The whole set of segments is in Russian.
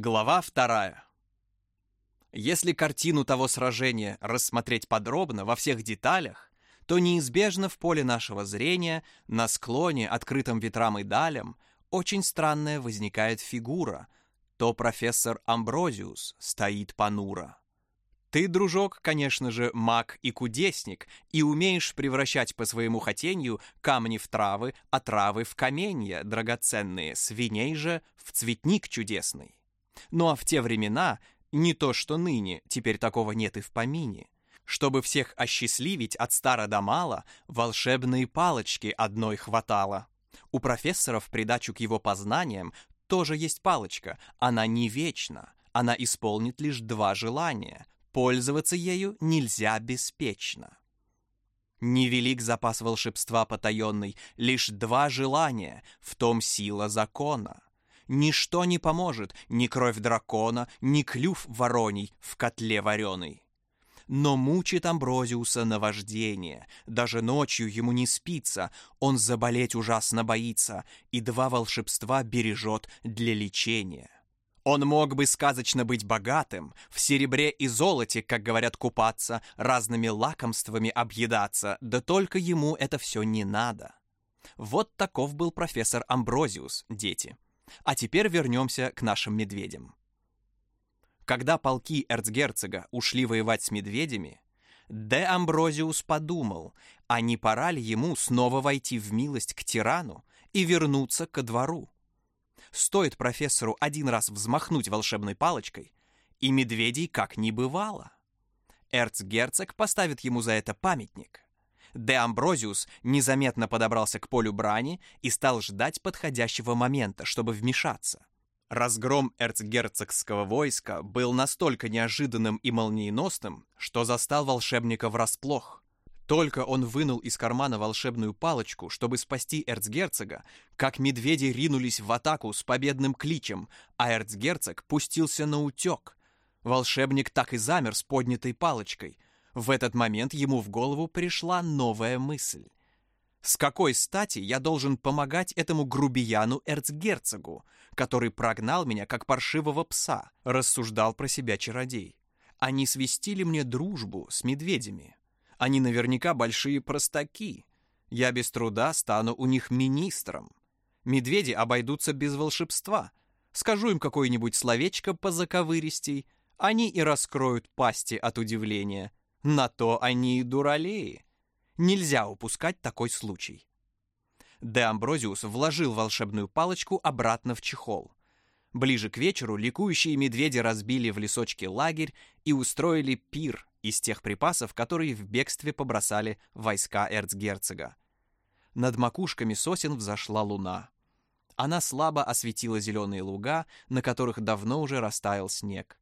Глава вторая. Если картину того сражения рассмотреть подробно во всех деталях, то неизбежно в поле нашего зрения, на склоне, открытом ветрам и далям, очень странная возникает фигура. То профессор Амброзиус стоит понуро. Ты, дружок, конечно же, маг и кудесник, и умеешь превращать по своему хотению камни в травы, а травы в каменья драгоценные, свиней же в цветник чудесный. Ну а в те времена, не то что ныне, теперь такого нет и в помине, чтобы всех осчастливить от стара до мала, волшебные палочки одной хватало. У профессора в придачу к его познаниям тоже есть палочка, она не вечна, она исполнит лишь два желания, пользоваться ею нельзя беспечно. Невелик запас волшебства потаенный, лишь два желания, в том сила закона. Ничто не поможет, ни кровь дракона, ни клюв вороний в котле вареный. Но мучит Амброзиуса наваждение, даже ночью ему не спится, он заболеть ужасно боится, и два волшебства бережет для лечения. Он мог бы сказочно быть богатым, в серебре и золоте, как говорят, купаться, разными лакомствами объедаться, да только ему это все не надо. Вот таков был профессор Амброзиус, дети. А теперь вернемся к нашим медведям. Когда полки эрцгерцога ушли воевать с медведями, Де Амброзиус подумал, а не пора ли ему снова войти в милость к тирану и вернуться ко двору. Стоит профессору один раз взмахнуть волшебной палочкой, и медведей как не бывало. Эрцгерцог поставит ему за это памятник. Де Амброзиус незаметно подобрался к полю брани и стал ждать подходящего момента, чтобы вмешаться. Разгром эрцгерцогского войска был настолько неожиданным и молниеносным, что застал волшебника врасплох. Только он вынул из кармана волшебную палочку, чтобы спасти эрцгерцога, как медведи ринулись в атаку с победным кличем, а эрцгерцог пустился на утек. Волшебник так и замер с поднятой палочкой, в этот момент ему в голову пришла новая мысль. С какой стати я должен помогать этому грубияну эрцгерцогу, который прогнал меня как паршивого пса, рассуждал про себя чародей. Они свистили мне дружбу с медведями. Они наверняка большие простаки. Я без труда стану у них министром. Медведи обойдутся без волшебства. Скажу им какое-нибудь словечко по заковыристей, они и раскроют пасти от удивления. На то они и дуралеи. Нельзя упускать такой случай. Де Амброзиус вложил волшебную палочку обратно в чехол. Ближе к вечеру ликующие медведи разбили в лесочке лагерь и устроили пир из тех припасов, которые в бегстве побросали войска эрцгерцога. Над макушками сосен взошла луна. Она слабо осветила зеленые луга, на которых давно уже растаял снег.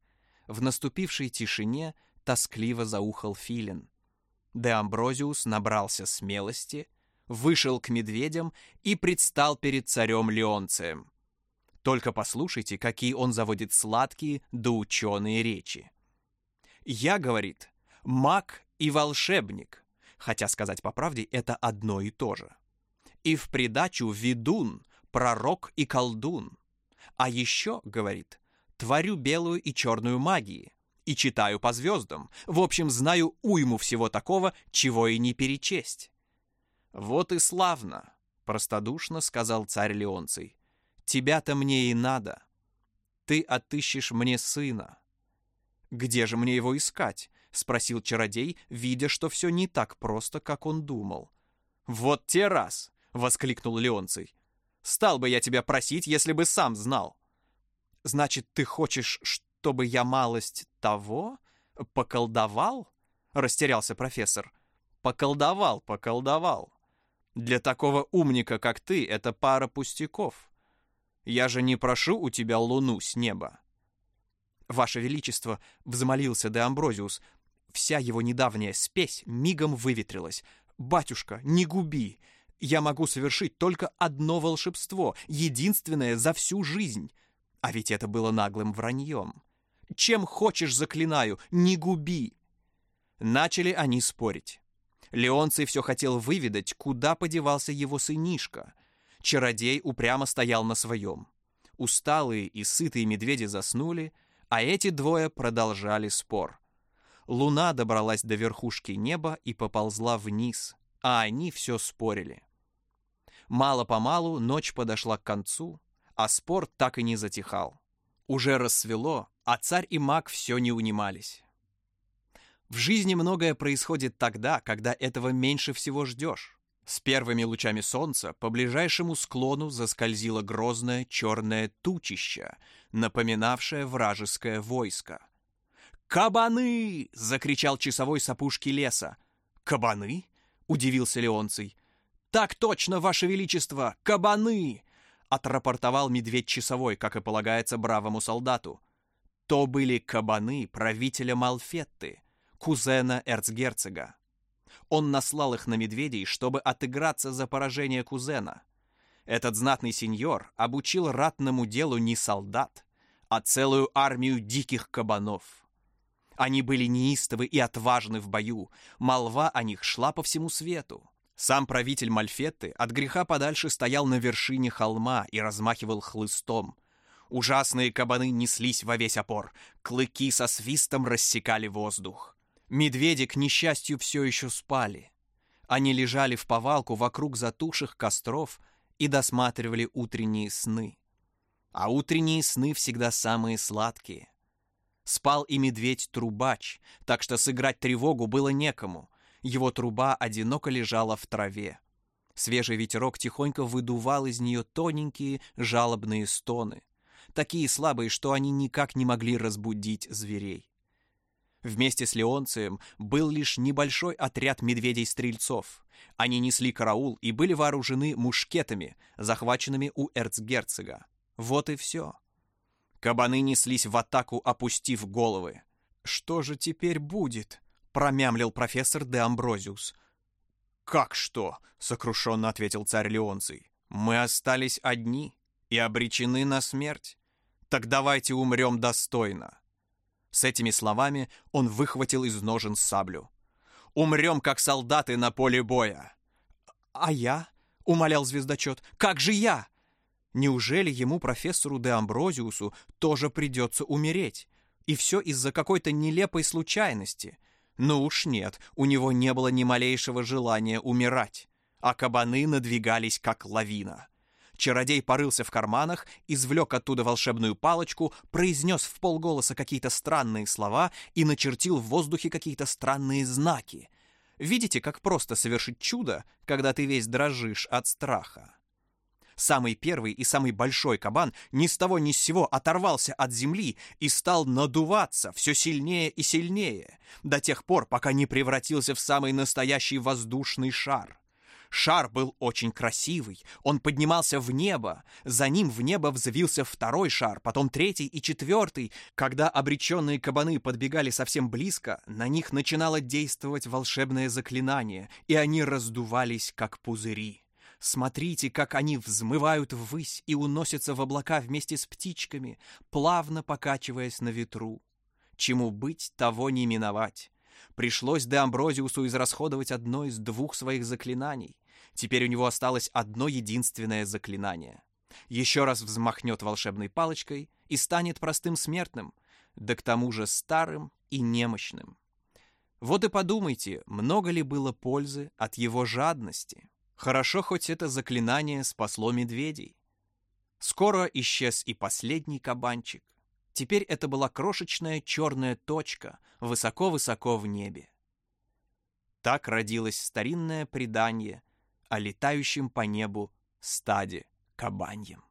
В наступившей тишине тоскливо заухал филин. Де Амброзиус набрался смелости, вышел к медведям и предстал перед царем Леонцием. Только послушайте, какие он заводит сладкие да ученые речи. «Я, — говорит, — маг и волшебник, хотя сказать по правде это одно и то же. И в придачу ведун, пророк и колдун. А еще, — говорит, — творю белую и черную магии, и читаю по звездам. В общем, знаю уйму всего такого, чего и не перечесть. Вот и славно, простодушно сказал царь Леонций. Тебя-то мне и надо. Ты отыщешь мне сына. Где же мне его искать? Спросил чародей, видя, что все не так просто, как он думал. Вот те раз! Воскликнул Леонций. Стал бы я тебя просить, если бы сам знал. Значит, ты хочешь, чтобы я малость того? Поколдовал? Растерялся профессор. Поколдовал, поколдовал. Для такого умника, как ты, это пара пустяков. Я же не прошу у тебя луну с неба. Ваше Величество, взмолился де Амброзиус, вся его недавняя спесь мигом выветрилась. Батюшка, не губи. Я могу совершить только одно волшебство, единственное за всю жизнь. А ведь это было наглым враньем. Чем хочешь, заклинаю, не губи!» Начали они спорить. Леонций все хотел выведать, куда подевался его сынишка. Чародей упрямо стоял на своем. Усталые и сытые медведи заснули, а эти двое продолжали спор. Луна добралась до верхушки неба и поползла вниз, а они все спорили. Мало-помалу ночь подошла к концу, а спор так и не затихал. Уже рассвело, а царь и маг все не унимались. В жизни многое происходит тогда, когда этого меньше всего ждешь. С первыми лучами солнца по ближайшему склону заскользило грозное черное тучище, напоминавшее вражеское войско. «Кабаны!» — закричал часовой с опушки леса. «Кабаны?» — удивился Леонций. «Так точно, Ваше Величество! Кабаны!» — отрапортовал медведь часовой, как и полагается бравому солдату. То были кабаны правителя Малфетты, кузена эрцгерцога. Он наслал их на медведей, чтобы отыграться за поражение кузена. Этот знатный сеньор обучил ратному делу не солдат, а целую армию диких кабанов. Они были неистовы и отважны в бою, молва о них шла по всему свету. Сам правитель Мальфетты от греха подальше стоял на вершине холма и размахивал хлыстом. Ужасные кабаны неслись во весь опор, клыки со свистом рассекали воздух. Медведи, к несчастью, все еще спали. Они лежали в повалку вокруг затухших костров и досматривали утренние сны. А утренние сны всегда самые сладкие. Спал и медведь-трубач, так что сыграть тревогу было некому. Его труба одиноко лежала в траве. Свежий ветерок тихонько выдувал из нее тоненькие жалобные стоны, такие слабые, что они никак не могли разбудить зверей. Вместе с Леонцием был лишь небольшой отряд медведей-стрельцов. Они несли караул и были вооружены мушкетами, захваченными у эрцгерцога. Вот и все. Кабаны неслись в атаку, опустив головы. «Что же теперь будет?» — промямлил профессор де Амброзиус. «Как что?» — сокрушенно ответил царь Леонций. «Мы остались одни и обречены на смерть. Так давайте умрем достойно». С этими словами он выхватил из ножен саблю. «Умрем, как солдаты на поле боя!» «А я?» — умолял звездочет. «Как же я?» Неужели ему, профессору де Амброзиусу, тоже придется умереть? И все из-за какой-то нелепой случайности. Ну уж нет, у него не было ни малейшего желания умирать. А кабаны надвигались, как лавина. Чародей порылся в карманах, извлек оттуда волшебную палочку, произнес в полголоса какие-то странные слова и начертил в воздухе какие-то странные знаки. Видите, как просто совершить чудо, когда ты весь дрожишь от страха? Самый первый и самый большой кабан ни с того ни с сего оторвался от земли и стал надуваться все сильнее и сильнее, до тех пор, пока не превратился в самый настоящий воздушный шар. Шар был очень красивый, он поднимался в небо, за ним в небо взвился второй шар, потом третий и четвертый. Когда обреченные кабаны подбегали совсем близко, на них начинало действовать волшебное заклинание, и они раздувались, как пузыри. Смотрите, как они взмывают ввысь и уносятся в облака вместе с птичками, плавно покачиваясь на ветру. Чему быть, того не миновать. Пришлось Де Амброзиусу израсходовать одно из двух своих заклинаний. Теперь у него осталось одно единственное заклинание. Еще раз взмахнет волшебной палочкой и станет простым смертным, да к тому же старым и немощным. Вот и подумайте, много ли было пользы от его жадности. Хорошо, хоть это заклинание спасло медведей. Скоро исчез и последний кабанчик. Теперь это была крошечная черная точка высоко-высоко в небе. Так родилось старинное предание о летающем по небу стаде кабаньем.